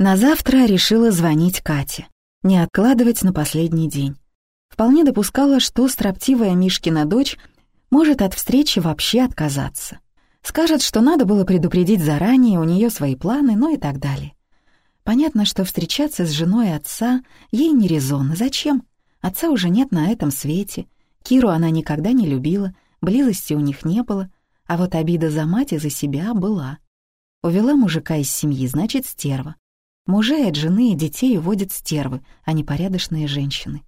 На завтра решила звонить Кате, не откладывать на последний день. Вполне допускала, что строптивая Мишкина дочь может от встречи вообще отказаться. Скажет, что надо было предупредить заранее, у нее свои планы, ну и так далее. Понятно, что встречаться с женой отца ей не резон. Зачем? Отца уже нет на этом свете. Киру она никогда не любила, близости у них не было, а вот обида за мать и за себя была. Увела мужика из семьи, значит, стерва. Мужей от жены и детей уводят стервы, а не порядочные женщины.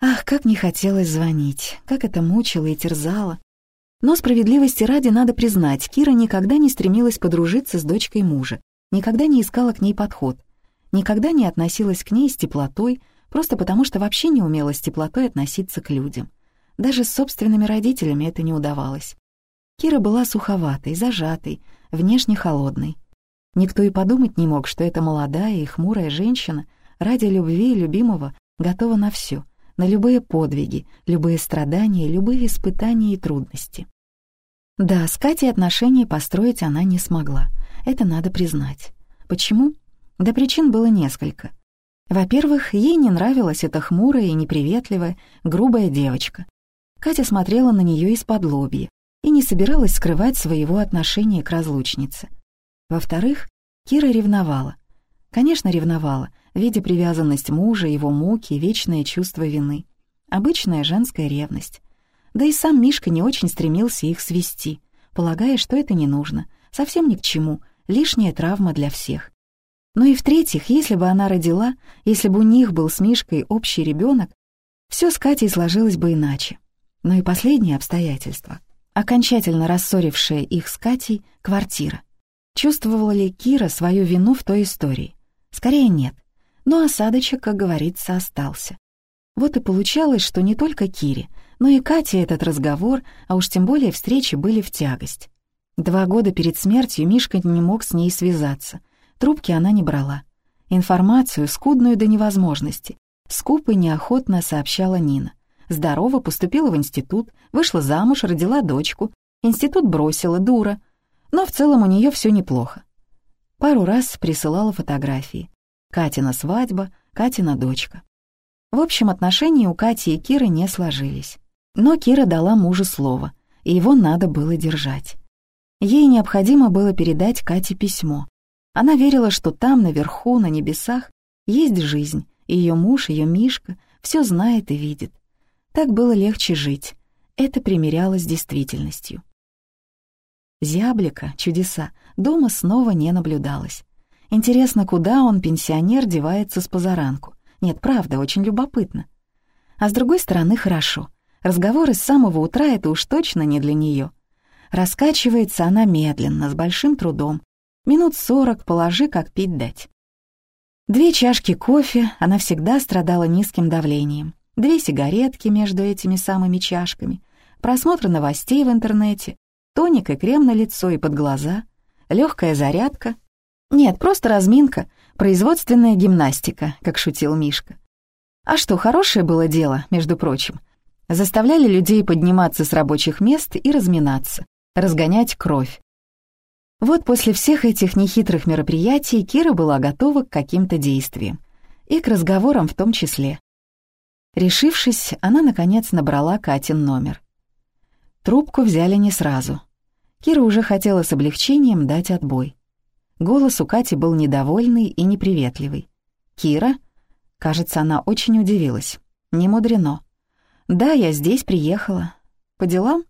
Ах, как не хотелось звонить, как это мучило и терзало. Но справедливости ради надо признать, Кира никогда не стремилась подружиться с дочкой мужа, никогда не искала к ней подход, никогда не относилась к ней с теплотой, просто потому что вообще не умела с теплотой относиться к людям. Даже с собственными родителями это не удавалось. Кира была суховатой, зажатой, внешне холодной. Никто и подумать не мог, что эта молодая и хмурая женщина ради любви и любимого готова на все, на любые подвиги, любые страдания, любые испытания и трудности. Да, с Катей отношения построить она не смогла, это надо признать. Почему? Да причин было несколько. Во-первых, ей не нравилась эта хмурая и неприветливая, грубая девочка. Катя смотрела на нее из-под лобья и не собиралась скрывать своего отношения к разлучнице. Во-вторых, Кира ревновала. Конечно, ревновала, видя привязанность мужа, его муки вечное чувство вины. Обычная женская ревность. Да и сам Мишка не очень стремился их свести, полагая, что это не нужно, совсем ни к чему, лишняя травма для всех. Ну и в-третьих, если бы она родила, если бы у них был с Мишкой общий ребенок, все с Катей сложилось бы иначе. Но и последнее обстоятельство, окончательно рассорившее их с Катей, квартира. Чувствовала ли Кира свою вину в той истории? Скорее нет. Но осадочек, как говорится, остался. Вот и получалось, что не только Кире, но и Кате этот разговор, а уж тем более встречи были в тягость. Два года перед смертью Мишка не мог с ней связаться. Трубки она не брала. Информацию, скудную до невозможности, скупо и неохотно сообщала Нина. Здорово, поступила в институт, вышла замуж, родила дочку. Институт бросила, дура но в целом у нее все неплохо. Пару раз присылала фотографии. Катина свадьба, Катина дочка. В общем, отношения у Кати и Киры не сложились. Но Кира дала мужу слово, и его надо было держать. Ей необходимо было передать Кате письмо. Она верила, что там, наверху, на небесах, есть жизнь, и ее муж, ее Мишка, все знает и видит. Так было легче жить. Это примерялось с действительностью. Зяблика, чудеса, дома снова не наблюдалось. Интересно, куда он, пенсионер, девается с позаранку. Нет, правда, очень любопытно. А с другой стороны, хорошо. Разговоры с самого утра — это уж точно не для нее. Раскачивается она медленно, с большим трудом. Минут сорок положи, как пить дать. Две чашки кофе, она всегда страдала низким давлением. Две сигаретки между этими самыми чашками. Просмотр новостей в интернете, тоник и крем на лицо и под глаза, легкая зарядка. Нет, просто разминка, производственная гимнастика, как шутил Мишка. А что, хорошее было дело, между прочим. Заставляли людей подниматься с рабочих мест и разминаться, разгонять кровь. Вот после всех этих нехитрых мероприятий Кира была готова к каким-то действиям. И к разговорам в том числе. Решившись, она, наконец, набрала Катин номер. Трубку взяли не сразу. Кира уже хотела с облегчением дать отбой. Голос у Кати был недовольный и неприветливый. «Кира?» Кажется, она очень удивилась. «Не мудрено». «Да, я здесь приехала. По делам?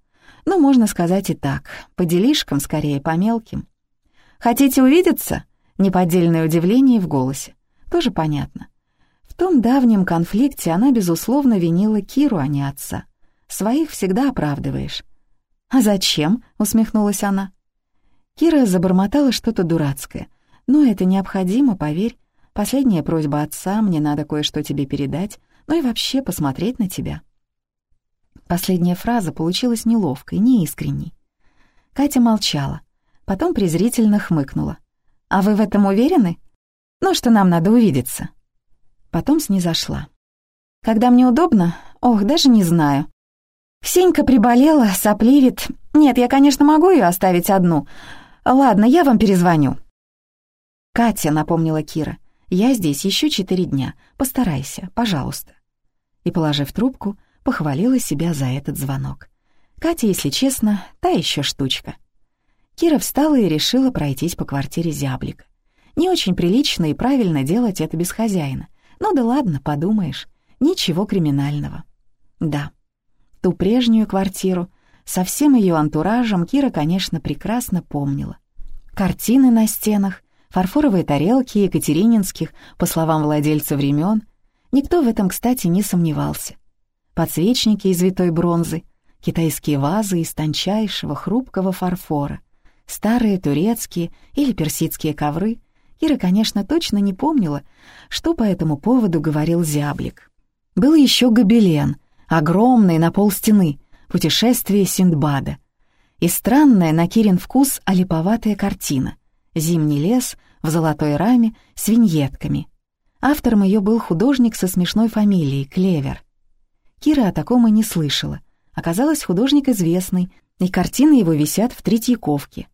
Ну, можно сказать и так. По делишкам, скорее, по мелким». «Хотите увидеться?» Неподдельное удивление в голосе. Тоже понятно. В том давнем конфликте она, безусловно, винила Киру, а не отца. Своих всегда оправдываешь. «А зачем?» — усмехнулась она. Кира забормотала что-то дурацкое. «Ну, это необходимо, поверь. Последняя просьба отца, мне надо кое-что тебе передать, ну и вообще посмотреть на тебя». Последняя фраза получилась неловкой, неискренней. Катя молчала, потом презрительно хмыкнула. «А вы в этом уверены? Ну, что нам надо увидеться?» Потом снизошла. «Когда мне удобно? Ох, даже не знаю. Ксенька приболела, сопливит. Нет, я, конечно, могу ее оставить одну. Ладно, я вам перезвоню». «Катя», — напомнила Кира, — «я здесь еще четыре дня. Постарайся, пожалуйста». И, положив трубку, похвалила себя за этот звонок. Катя, если честно, та еще штучка. Кира встала и решила пройтись по квартире зяблика. Не очень прилично и правильно делать это без хозяина. Ну да ладно, подумаешь, ничего криминального. Да, ту прежнюю квартиру со всем ее антуражем Кира, конечно, прекрасно помнила. Картины на стенах, фарфоровые тарелки екатерининских, по словам владельца времен. Никто в этом, кстати, не сомневался. Подсвечники из витой бронзы, китайские вазы из тончайшего хрупкого фарфора, старые турецкие или персидские ковры. Кира, конечно, точно не помнила, что по этому поводу говорил зяблик. Был еще гобелен, огромный на пол стены, путешествие Синдбада. И странная на Кирин вкус олиповатая картина. Зимний лес в золотой раме с виньетками. Автором ее был художник со смешной фамилией Клевер. Кира о таком и не слышала, Оказалось, художник известный, и картины его висят в Третьяковке.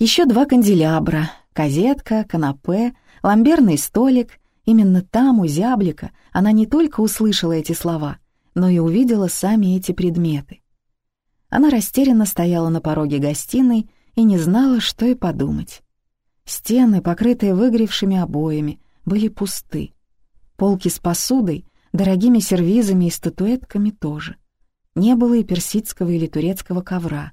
Еще два канделябра, козетка, канапе, ламберный столик. Именно там, у зяблика, она не только услышала эти слова, но и увидела сами эти предметы. Она растерянно стояла на пороге гостиной и не знала, что и подумать. Стены, покрытые выгревшими обоями, были пусты. Полки с посудой, дорогими сервизами и статуэтками тоже — не было и персидского или турецкого ковра.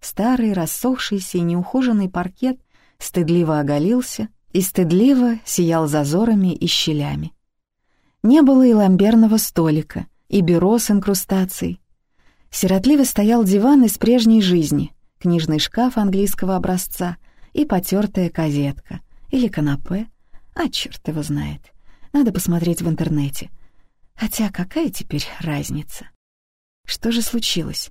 Старый, рассохшийся и неухоженный паркет стыдливо оголился и стыдливо сиял зазорами и щелями. Не было и ламберного столика, и бюро с инкрустацией. Сиротливо стоял диван из прежней жизни, книжный шкаф английского образца и потертая козетка или канапе. А черт его знает. Надо посмотреть в интернете. Хотя какая теперь разница? Что же случилось?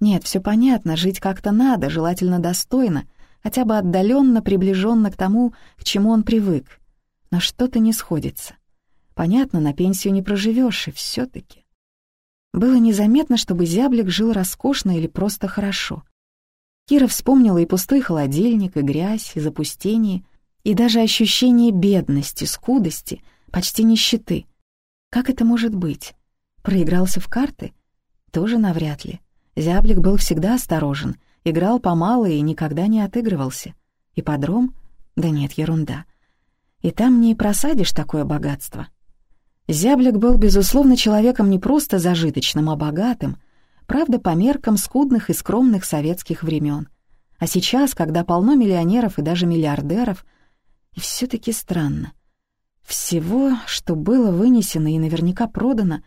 Нет, все понятно, жить как-то надо, желательно достойно, хотя бы отдаленно приближенно к тому, к чему он привык. Но что-то не сходится. Понятно, на пенсию не проживешь, и все таки Было незаметно, чтобы зяблик жил роскошно или просто хорошо. Кира вспомнила и пустой холодильник, и грязь, и запустение, и даже ощущение бедности, скудости, почти нищеты. Как это может быть? Проигрался в карты — тоже навряд ли. Зяблик был всегда осторожен, играл помало и никогда не отыгрывался. И подром? Да нет, ерунда. И там не просадишь такое богатство. Зяблик был, безусловно, человеком не просто зажиточным, а богатым, правда, по меркам скудных и скромных советских времен. А сейчас, когда полно миллионеров и даже миллиардеров, и все таки странно. Всего, что было вынесено и наверняка продано,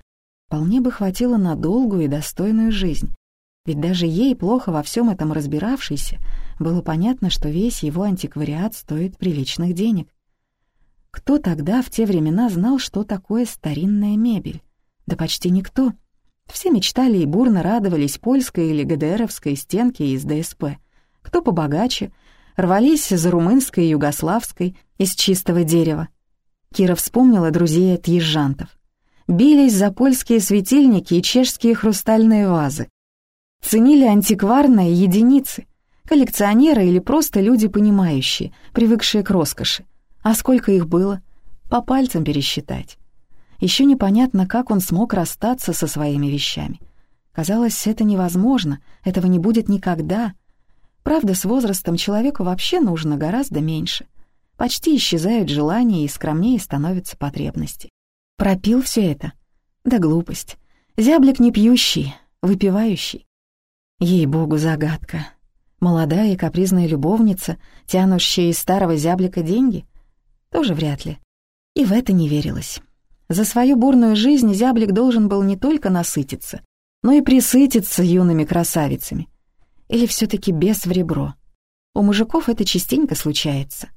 вполне бы хватило на долгую и достойную жизнь. Ведь даже ей, плохо во всем этом разбиравшейся, было понятно, что весь его антиквариат стоит приличных денег. Кто тогда, в те времена, знал, что такое старинная мебель? Да почти никто. Все мечтали и бурно радовались польской или ГДРовской стенке из ДСП. Кто побогаче, рвались за румынской и югославской из чистого дерева. Кира вспомнила друзей отъезжантов бились за польские светильники и чешские хрустальные вазы. Ценили антикварные единицы, коллекционеры или просто люди понимающие, привыкшие к роскоши. А сколько их было? По пальцам пересчитать. Еще непонятно, как он смог расстаться со своими вещами. Казалось, это невозможно, этого не будет никогда. Правда, с возрастом человеку вообще нужно гораздо меньше. Почти исчезают желания и скромнее становятся потребности. Пропил все это? Да глупость. Зяблик не пьющий, выпивающий. Ей-богу, загадка. Молодая и капризная любовница, тянущая из старого зяблика деньги? Тоже вряд ли. И в это не верилось. За свою бурную жизнь зяблик должен был не только насытиться, но и присытиться юными красавицами. Или все таки без в ребро. У мужиков это частенько случается.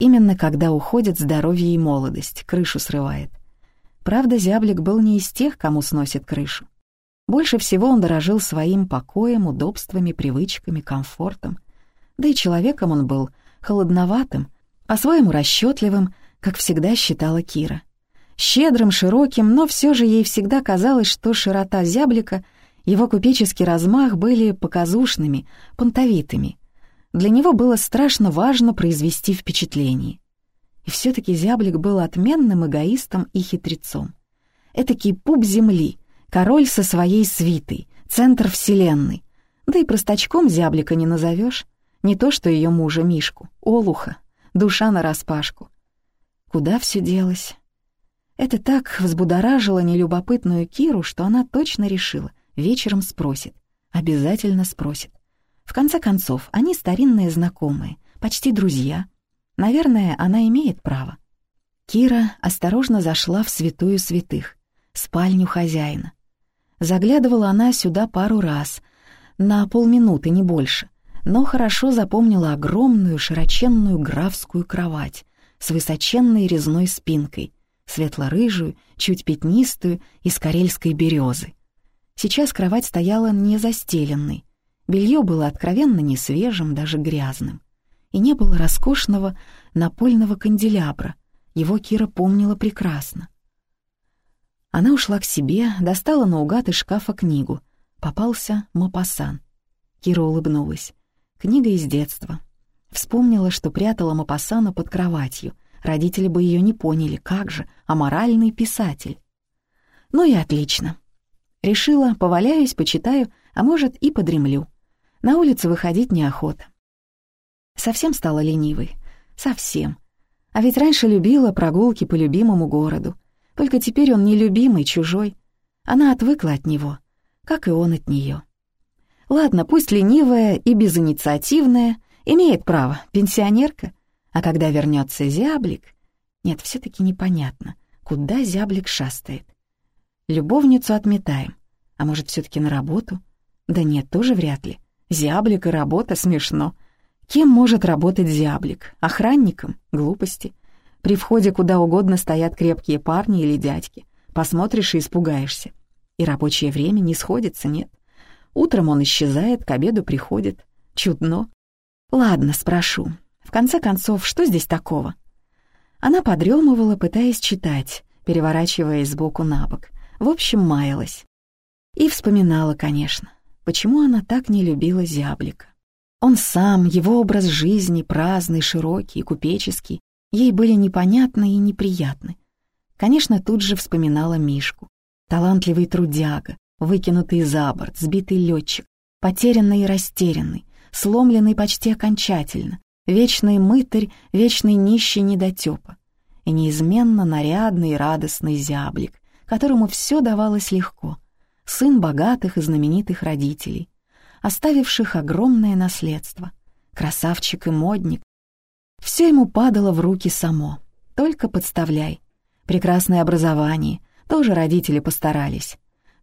Именно когда уходит здоровье и молодость, крышу срывает. Правда, зяблик был не из тех, кому сносит крышу. Больше всего он дорожил своим покоем, удобствами, привычками, комфортом. Да и человеком он был холодноватым, по-своему расчетливым, как всегда считала Кира. Щедрым, широким, но все же ей всегда казалось, что широта зяблика, его купеческий размах были показушными, понтовитыми. Для него было страшно важно произвести впечатление. И все-таки зяблик был отменным эгоистом и хитрецом. Этакий пуп земли, король со своей свитой, центр вселенной. Да и простачком зяблика не назовешь. Не то что ее мужа Мишку, Олуха, душа нараспашку. Куда все делось? Это так взбудоражило нелюбопытную Киру, что она точно решила, вечером спросит. Обязательно спросит. В конце концов, они старинные знакомые, почти друзья. Наверное, она имеет право. Кира осторожно зашла в святую святых, спальню хозяина. Заглядывала она сюда пару раз, на полминуты, не больше, но хорошо запомнила огромную широченную графскую кровать с высоченной резной спинкой, светло-рыжую, чуть пятнистую, из карельской березы. Сейчас кровать стояла не застеленной, белье было откровенно несвежим, даже грязным. И не было роскошного напольного канделябра, его Кира помнила прекрасно. Она ушла к себе, достала наугад из шкафа книгу. Попался Мапасан. Кира улыбнулась. Книга из детства. Вспомнила, что прятала Мапасана под кроватью. Родители бы ее не поняли, как же, аморальный писатель. Ну и отлично. Решила, поваляюсь, почитаю, а может и подремлю. На улицу выходить неохота. Совсем стала ленивой. Совсем. А ведь раньше любила прогулки по любимому городу. Только теперь он нелюбимый, чужой. Она отвыкла от него, как и он от нее. Ладно, пусть ленивая и безинициативная, имеет право, пенсионерка. А когда вернется зяблик... Нет, все таки непонятно, куда зяблик шастает. Любовницу отметаем. А может, все таки на работу? Да нет, тоже вряд ли. Зяблик и работа смешно. Кем может работать зяблик? Охранником? Глупости. При входе куда угодно стоят крепкие парни или дядьки. Посмотришь и испугаешься. И рабочее время не сходится, нет. Утром он исчезает, к обеду приходит. Чудно. Ладно, спрошу. В конце концов, что здесь такого? Она подремывала, пытаясь читать, переворачиваясь сбоку на бок. В общем, маялась. И вспоминала, конечно, почему она так не любила зяблика. Он сам, его образ жизни, праздный, широкий, купеческий, ей были непонятны и неприятны. Конечно, тут же вспоминала Мишку. Талантливый трудяга, выкинутый за борт, сбитый летчик, потерянный и растерянный, сломленный почти окончательно, вечный мытарь, вечный нищий недотёпа и неизменно нарядный и радостный зяблик, которому все давалось легко, сын богатых и знаменитых родителей, оставивших огромное наследство, красавчик и модник, все ему падало в руки само. Только подставляй. Прекрасное образование. Тоже родители постарались.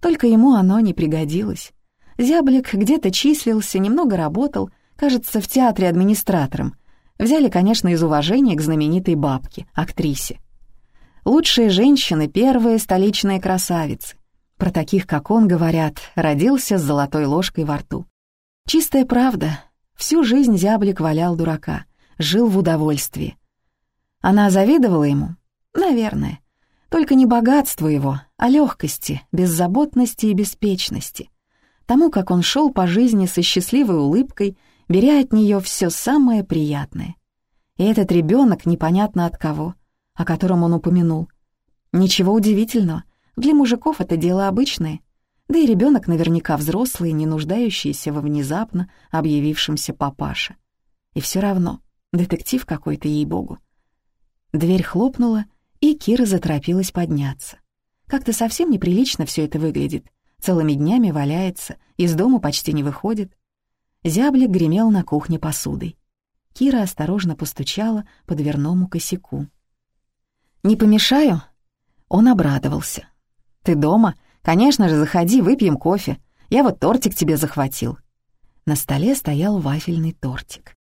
Только ему оно не пригодилось. Зяблик где-то числился, немного работал, кажется, в театре администратором. Взяли, конечно, из уважения к знаменитой бабке, актрисе. Лучшие женщины — первые столичные красавицы. Про таких, как он, говорят, родился с золотой ложкой во рту. Чистая правда. Всю жизнь зяблик валял дурака — жил в удовольствии. Она завидовала ему? Наверное. Только не богатству его, а легкости, беззаботности и беспечности. Тому, как он шел по жизни со счастливой улыбкой, беря от нее все самое приятное. И этот ребенок непонятно от кого, о котором он упомянул. Ничего удивительного, для мужиков это дело обычное. Да и ребенок наверняка взрослый, не нуждающийся во внезапно объявившемся папаше. И все равно Детектив какой-то, ей-богу. Дверь хлопнула, и Кира заторопилась подняться. Как-то совсем неприлично все это выглядит. Целыми днями валяется, из дома почти не выходит. Зяблик гремел на кухне посудой. Кира осторожно постучала по дверному косяку. «Не помешаю?» Он обрадовался. «Ты дома? Конечно же, заходи, выпьем кофе. Я вот тортик тебе захватил». На столе стоял вафельный тортик.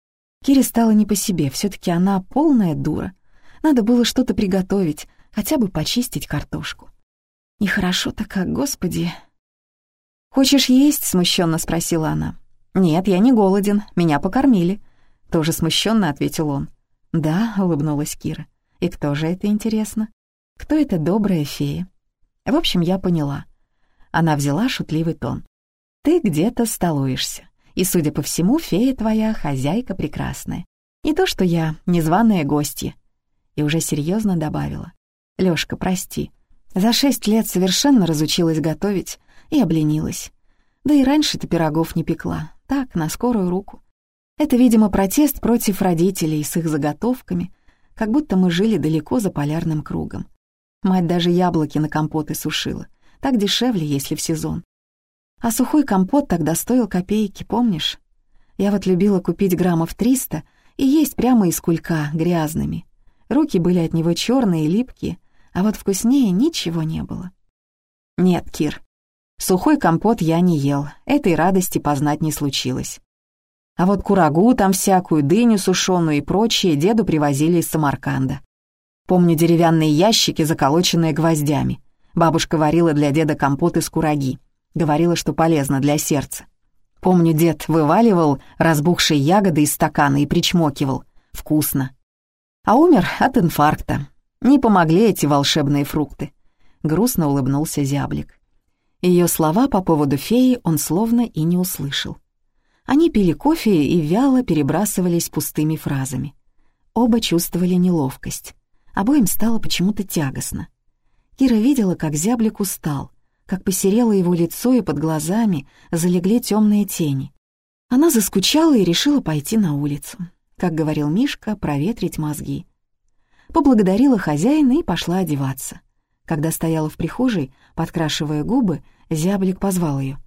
Кире стало не по себе, все таки она полная дура. Надо было что-то приготовить, хотя бы почистить картошку. Нехорошо-то как, господи. «Хочешь есть?» — смущенно спросила она. «Нет, я не голоден, меня покормили», — тоже смущенно ответил он. «Да», — улыбнулась Кира. «И кто же это, интересно? Кто эта добрая фея?» В общем, я поняла. Она взяла шутливый тон. «Ты где-то столуешься. И, судя по всему, фея твоя хозяйка прекрасная. Не то что я, незваная гостья. И уже серьезно добавила. «Лёшка, прости. За шесть лет совершенно разучилась готовить и обленилась. Да и раньше ты пирогов не пекла, так, на скорую руку. Это, видимо, протест против родителей с их заготовками, как будто мы жили далеко за полярным кругом. Мать даже яблоки на компоты сушила. Так дешевле, если в сезон. А сухой компот тогда стоил копейки, помнишь? Я вот любила купить граммов триста и есть прямо из кулька, грязными. Руки были от него черные и липкие, а вот вкуснее ничего не было. Нет, Кир, сухой компот я не ел, этой радости познать не случилось. А вот курагу там всякую, дыню сушеную и прочее деду привозили из Самарканда. Помню деревянные ящики, заколоченные гвоздями. Бабушка варила для деда компот из кураги. Говорила, что полезно для сердца. Помню, дед вываливал разбухшие ягоды из стакана и причмокивал. Вкусно. А умер от инфаркта. Не помогли эти волшебные фрукты. Грустно улыбнулся зяблик. Ее слова по поводу феи он словно и не услышал. Они пили кофе и вяло перебрасывались пустыми фразами. Оба чувствовали неловкость. Обоим стало почему-то тягостно. Кира видела, как зяблик устал, как посерело его лицо и под глазами залегли темные тени. Она заскучала и решила пойти на улицу. Как говорил Мишка, проветрить мозги. Поблагодарила хозяина и пошла одеваться. Когда стояла в прихожей, подкрашивая губы, зяблик позвал ее.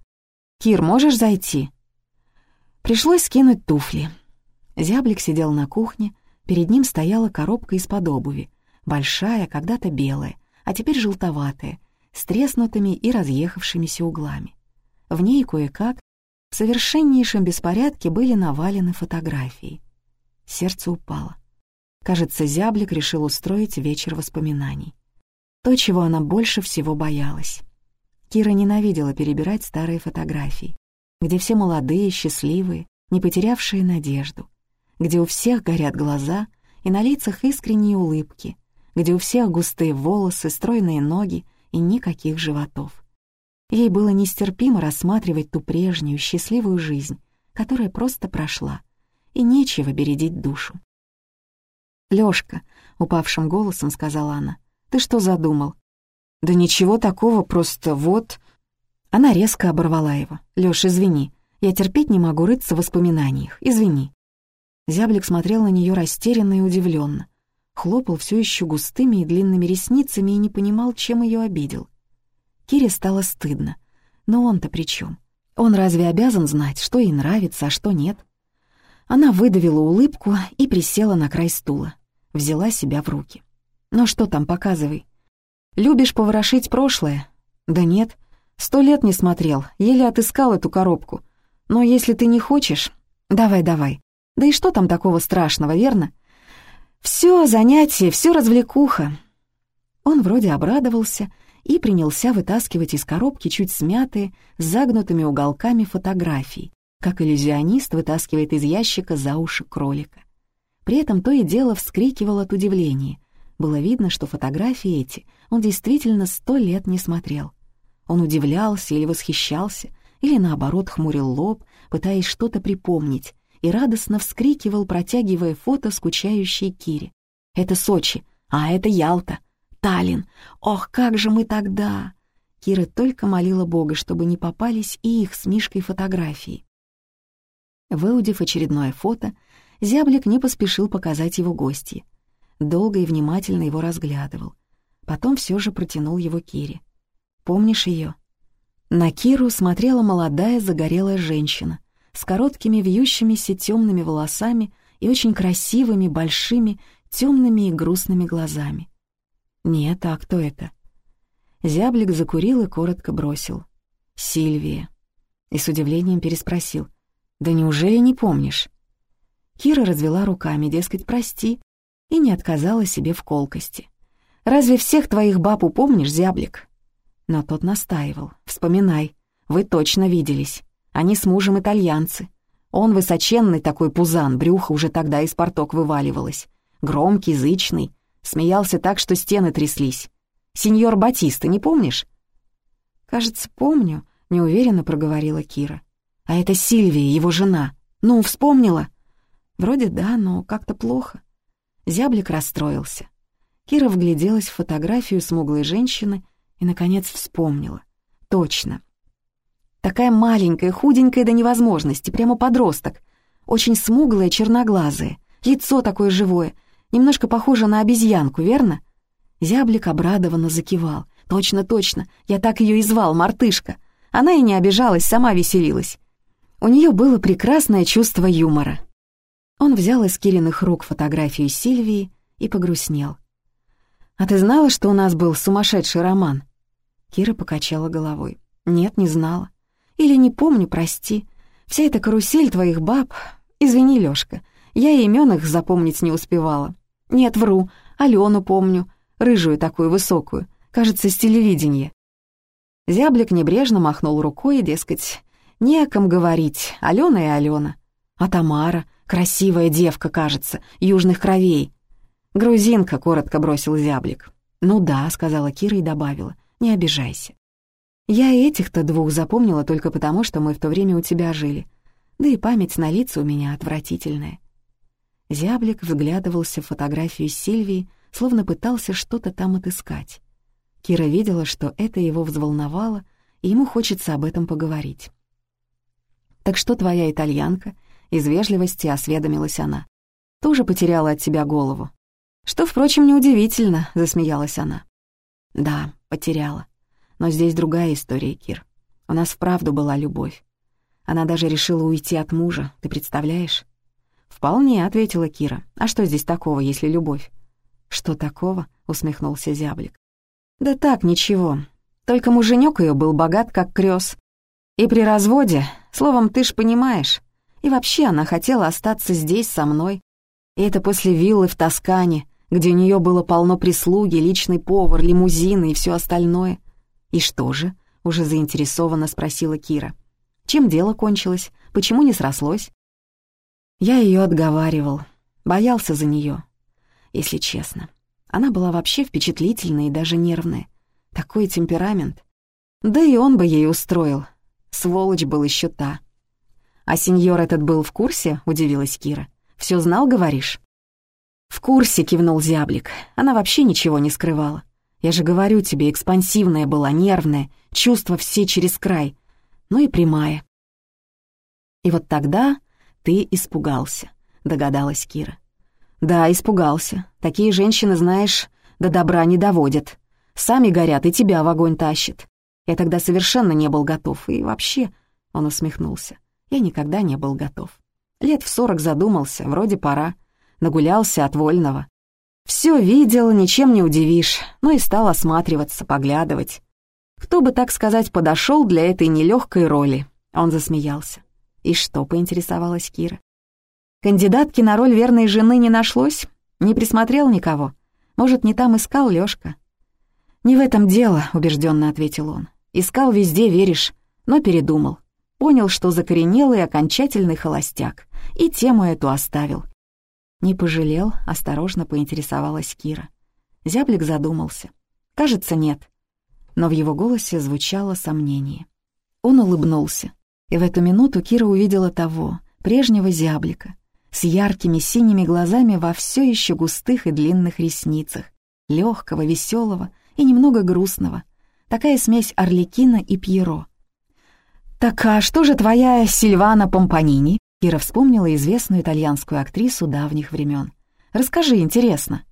«Кир, можешь зайти?» Пришлось скинуть туфли. Зяблик сидел на кухне, перед ним стояла коробка из-под обуви, большая, когда-то белая, а теперь желтоватая, с треснутыми и разъехавшимися углами. В ней кое-как в совершеннейшем беспорядке были навалены фотографии. Сердце упало. Кажется, зяблик решил устроить вечер воспоминаний. То, чего она больше всего боялась. Кира ненавидела перебирать старые фотографии где все молодые, счастливые, не потерявшие надежду, где у всех горят глаза и на лицах искренние улыбки, где у всех густые волосы, стройные ноги и никаких животов. Ей было нестерпимо рассматривать ту прежнюю счастливую жизнь, которая просто прошла, и нечего бередить душу. «Лёшка», — упавшим голосом сказала она, — «ты что задумал?» «Да ничего такого, просто вот...» Она резко оборвала его. «Лёш, извини, я терпеть не могу рыться в воспоминаниях, извини». Зяблик смотрел на нее растерянно и удивленно, хлопал все еще густыми и длинными ресницами и не понимал, чем ее обидел. Кире стало стыдно. Но он-то при чем? Он разве обязан знать, что ей нравится, а что нет? Она выдавила улыбку и присела на край стула. Взяла себя в руки. «Ну что там, показывай. Любишь поворошить прошлое?» «Да нет. Сто лет не смотрел, еле отыскал эту коробку. Но если ты не хочешь... Давай, давай. Да и что там такого страшного, верно? Все занятие, все развлекуха. Он вроде обрадовался и принялся вытаскивать из коробки чуть смятые, с загнутыми уголками фотографий, как иллюзионист вытаскивает из ящика за уши кролика. При этом то и дело вскрикивал от удивления. Было видно, что фотографии эти он действительно сто лет не смотрел. Он удивлялся или восхищался, или наоборот хмурил лоб, пытаясь что-то припомнить, и радостно вскрикивал, протягивая фото скучающей Кире. «Это Сочи, а это Ялта, Таллин. Ох, как же мы тогда!» Кира только молила Бога, чтобы не попались и их с Мишкой фотографии. Выудив очередное фото, зяблик не поспешил показать его гостье. Долго и внимательно его разглядывал. Потом все же протянул его Кире. Помнишь ее? На Киру смотрела молодая загорелая женщина с короткими вьющимися темными волосами и очень красивыми, большими, темными и грустными глазами. «Нет, а кто это?» Зяблик закурил и коротко бросил. «Сильвия». И с удивлением переспросил. «Да неужели не помнишь?» Кира развела руками, дескать, прости, и не отказала себе в колкости. «Разве всех твоих баб упомнишь, зяблик?» Но тот настаивал. «Вспоминай, вы точно виделись. Они с мужем итальянцы. Он высоченный такой пузан, брюхо уже тогда из порток вываливалось. Громкий, зычный. Смеялся так, что стены тряслись. Сеньор Батиста, не помнишь?» «Кажется, помню», — неуверенно проговорила Кира. «А это Сильвия, его жена. Ну, вспомнила?» «Вроде да, но как-то плохо». Зяблик расстроился. Кира вгляделась в фотографию смуглой женщины и, наконец, вспомнила. Точно. Такая маленькая, худенькая до невозможности, прямо подросток. Очень смуглая, черноглазая, лицо такое живое, немножко похоже на обезьянку, верно? Зяблик обрадованно закивал. «Точно, точно, я так ее и звал, мартышка». Она и не обижалась, сама веселилась. У нее было прекрасное чувство юмора. Он взял из Кириных рук фотографию Сильвии и погрустнел. «А ты знала, что у нас был сумасшедший роман?» Кира покачала головой. «Нет, не знала. Или не помню, прости. Вся эта карусель твоих баб... Извини, Лёшка, я и имён их запомнить не успевала. Нет, вру, Алену помню, рыжую такую высокую, кажется, с телевидения». Зяблик небрежно махнул рукой, дескать, не о ком говорить, Алена и Алена. А Тамара, красивая девка, кажется, южных кровей. «Грузинка», — коротко бросил зяблик. «Ну да», — сказала Кира и добавила, — «не обижайся». «Я этих-то двух запомнила только потому, что мы в то время у тебя жили. Да и память на лица у меня отвратительная». Зяблик взглядывался в фотографию Сильвии, словно пытался что-то там отыскать. Кира видела, что это его взволновало, и ему хочется об этом поговорить. «Так что твоя итальянка?» — из вежливости осведомилась она. «Тоже потеряла от тебя голову?» «Что, впрочем, неудивительно», — засмеялась она. «Да, потеряла. Но здесь другая история, Кир. У нас вправду была любовь. Она даже решила уйти от мужа, ты представляешь?» «Вполне», — ответила Кира. «А что здесь такого, если любовь?» «Что такого?» — усмехнулся зяблик. «Да так, ничего. Только муженек ее был богат, как крёс. И при разводе, словом, ты ж понимаешь. И вообще она хотела остаться здесь со мной. И это после виллы в Тоскане, где у нее было полно прислуги, личный повар, лимузины и все остальное. «И что же?» — уже заинтересованно спросила Кира. «Чем дело кончилось? Почему не срослось?» Я ее отговаривал, боялся за нее, если честно. Она была вообще впечатлительная и даже нервная. Такой темперамент. Да и он бы ей устроил. Сволочь был еще та. «А сеньор этот был в курсе?» — удивилась Кира. «Все знал, говоришь?» «В курсе», — кивнул зяблик. Она вообще ничего не скрывала. «Я же говорю тебе, экспансивная была, нервная, чувства все через край, ну и прямая». «И вот тогда ты испугался», — догадалась Кира. «Да, испугался. Такие женщины, знаешь, до добра не доводят. Сами горят и тебя в огонь тащат. Я тогда совершенно не был готов. И вообще...» — он усмехнулся. «Я никогда не был готов. Лет в сорок задумался, вроде пора нагулялся от вольного. Все видел, ничем не удивишь, но и стал осматриваться, поглядывать. Кто бы, так сказать, подошел для этой нелегкой роли? Он засмеялся. И что, поинтересовалась Кира. Кандидатки на роль верной жены не нашлось? Не присмотрел никого? Может, не там искал Лёшка? «Не в этом дело», — убежденно ответил он. «Искал везде, веришь, но передумал. Понял, что закоренелый окончательный холостяк, и тему эту оставил. «Не пожалел?» — осторожно поинтересовалась Кира. Зяблик задумался. «Кажется, нет». Но в его голосе звучало сомнение. Он улыбнулся, и в эту минуту Кира увидела того, прежнего зяблика, с яркими синими глазами во все еще густых и длинных ресницах, легкого, веселого и немного грустного. Такая смесь Орликина и Пьеро. «Так а что же твоя Сильвана Помпанини?» Кира вспомнила известную итальянскую актрису давних времен. «Расскажи, интересно».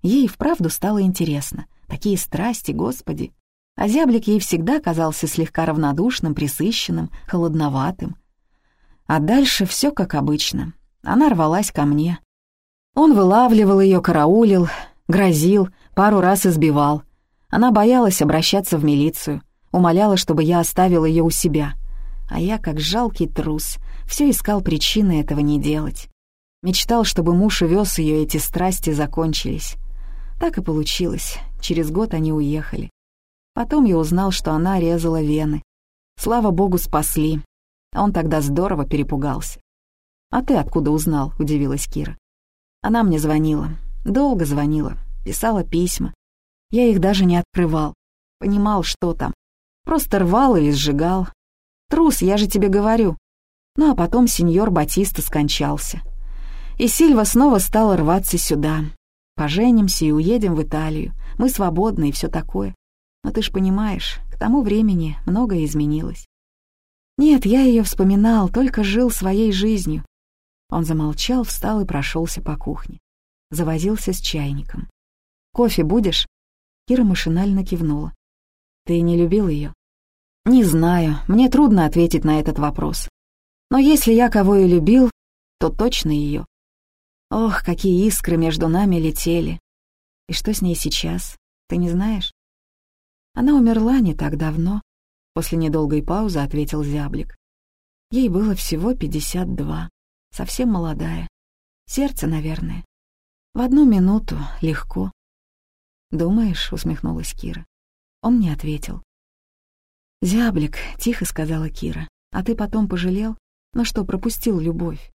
Ей вправду стало интересно. Такие страсти, господи. А зяблик ей всегда казался слегка равнодушным, присыщенным, холодноватым. А дальше все как обычно. Она рвалась ко мне. Он вылавливал ее, караулил, грозил, пару раз избивал. Она боялась обращаться в милицию, умоляла, чтобы я оставил ее у себя. А я, как жалкий трус, все искал причины этого не делать. Мечтал, чтобы муж увез ее, эти страсти закончились. Так и получилось. Через год они уехали. Потом я узнал, что она резала вены. Слава богу, спасли. Он тогда здорово перепугался. «А ты откуда узнал?» — удивилась Кира. Она мне звонила. Долго звонила. Писала письма. Я их даже не открывал. Понимал, что там. Просто рвал или сжигал. Трус, я же тебе говорю. Ну а потом сеньор Батиста скончался. И Сильва снова стала рваться сюда. Поженимся и уедем в Италию. Мы свободны и все такое. Но ты ж понимаешь, к тому времени многое изменилось. Нет, я ее вспоминал, только жил своей жизнью. Он замолчал, встал и прошелся по кухне. Завозился с чайником. «Кофе будешь?» Кира машинально кивнула. «Ты не любил ее?» «Не знаю, мне трудно ответить на этот вопрос. Но если я кого и любил, то точно ее. Ох, какие искры между нами летели. И что с ней сейчас, ты не знаешь? Она умерла не так давно, после недолгой паузы ответил зяблик. Ей было всего пятьдесят два, совсем молодая. Сердце, наверное. В одну минуту легко. «Думаешь?» — усмехнулась Кира. Он не ответил. «Зяблик», — тихо сказала Кира, — «а ты потом пожалел? Ну что, пропустил любовь?»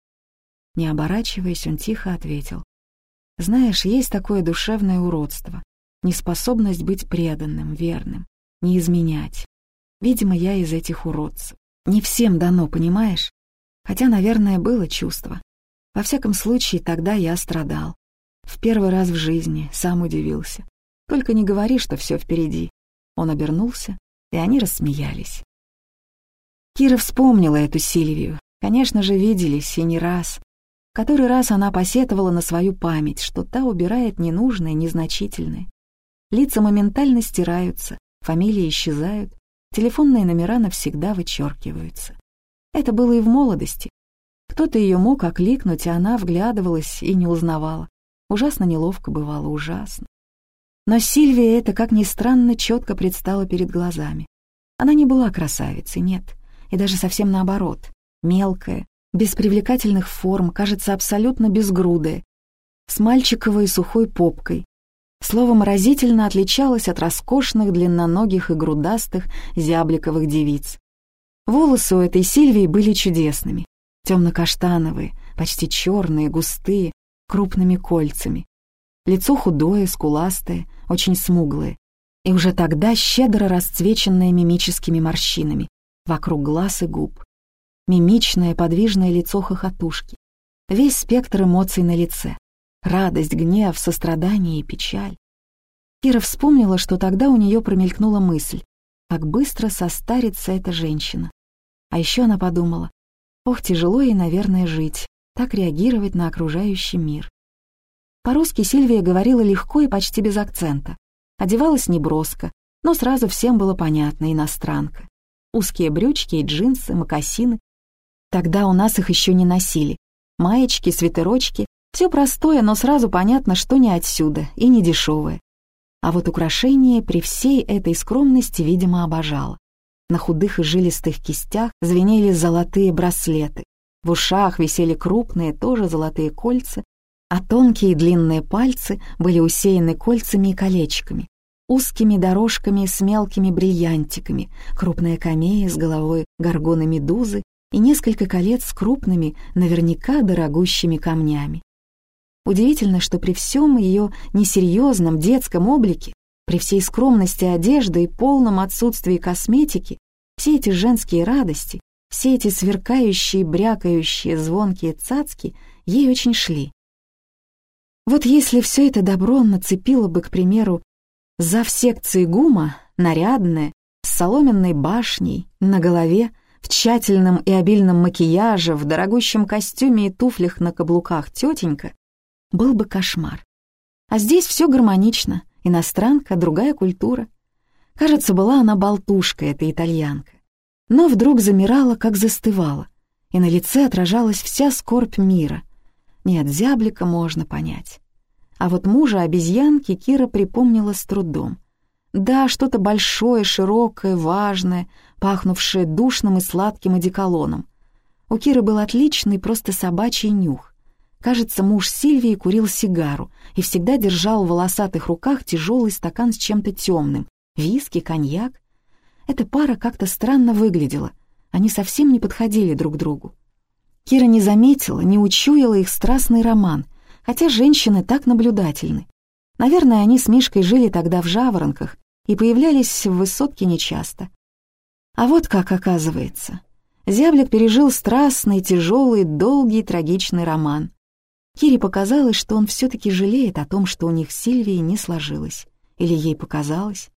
Не оборачиваясь, он тихо ответил. «Знаешь, есть такое душевное уродство, неспособность быть преданным, верным, не изменять. Видимо, я из этих уродцев. Не всем дано, понимаешь? Хотя, наверное, было чувство. Во всяком случае, тогда я страдал. В первый раз в жизни сам удивился. Только не говори, что все впереди. Он обернулся, и они рассмеялись. Кира вспомнила эту Сильвию. Конечно же, виделись, и не раз. Который раз она посетовала на свою память, что та убирает ненужное, незначительное. Лица моментально стираются, фамилии исчезают, телефонные номера навсегда вычеркиваются. Это было и в молодости. Кто-то ее мог окликнуть, а она вглядывалась и не узнавала. Ужасно неловко бывало, ужасно. Но Сильвия это, как ни странно, четко предстала перед глазами. Она не была красавицей, нет, и даже совсем наоборот. Мелкая, без привлекательных форм, кажется, абсолютно безгрудая, с мальчиковой сухой попкой, Словом, разительно отличалась от роскошных, длинноногих и грудастых зябликовых девиц. Волосы у этой Сильвии были чудесными, темно-каштановые, почти черные, густые, крупными кольцами. Лицо худое, скуластое, очень смуглое, и уже тогда щедро расцвеченное мимическими морщинами вокруг глаз и губ. Мимичное, подвижное лицо хохотушки. Весь спектр эмоций на лице радость, гнев, сострадание и печаль. Кира вспомнила, что тогда у нее промелькнула мысль, как быстро состарится эта женщина. А еще она подумала, ох, тяжело ей, наверное, жить, так реагировать на окружающий мир. По-русски Сильвия говорила легко и почти без акцента. Одевалась неброско, но сразу всем было понятно, иностранка. Узкие брючки и джинсы, мокасины. Тогда у нас их еще не носили. Маечки, свитерочки все простое, но сразу понятно, что не отсюда и не дешевое. А вот украшение при всей этой скромности, видимо, обожала. На худых и жилистых кистях звенели золотые браслеты, в ушах висели крупные, тоже золотые кольца, а тонкие длинные пальцы были усеяны кольцами и колечками, узкими дорожками с мелкими бриллиантиками, крупная камея с головой горгоны медузы и несколько колец с крупными, наверняка дорогущими камнями. Удивительно, что при всем ее несерьезном детском облике, при всей скромности одежды и полном отсутствии косметики, все эти женские радости, все эти сверкающие, брякающие, звонкие цацки ей очень шли. Вот если все это добро нацепило бы, к примеру, за секции ГУМа, нарядное, с соломенной башней, на голове, в тщательном и обильном макияже, в дорогущем костюме и туфлях на каблуках тетенька, был бы кошмар. А здесь все гармонично, иностранка, другая культура. Кажется, была она болтушка, эта итальянка. Но вдруг замирала, как застывала, и на лице отражалась вся скорбь мира. Нет, зяблика можно понять. А вот мужа обезьянки Кира припомнила с трудом. Да, что-то большое, широкое, важное, пахнувшее душным и сладким одеколоном. У Киры был отличный, просто собачий нюх. Кажется, муж Сильвии курил сигару и всегда держал в волосатых руках тяжелый стакан с чем-то темным. Виски, коньяк. Эта пара как-то странно выглядела. Они совсем не подходили друг другу. Кира не заметила, не учуяла их страстный роман, хотя женщины так наблюдательны. Наверное, они с Мишкой жили тогда в жаворонках и появлялись в высотке нечасто. А вот как оказывается. Зяблик пережил страстный, тяжелый, долгий, трагичный роман. Кире показалось, что он все таки жалеет о том, что у них с Сильвией не сложилось. Или ей показалось?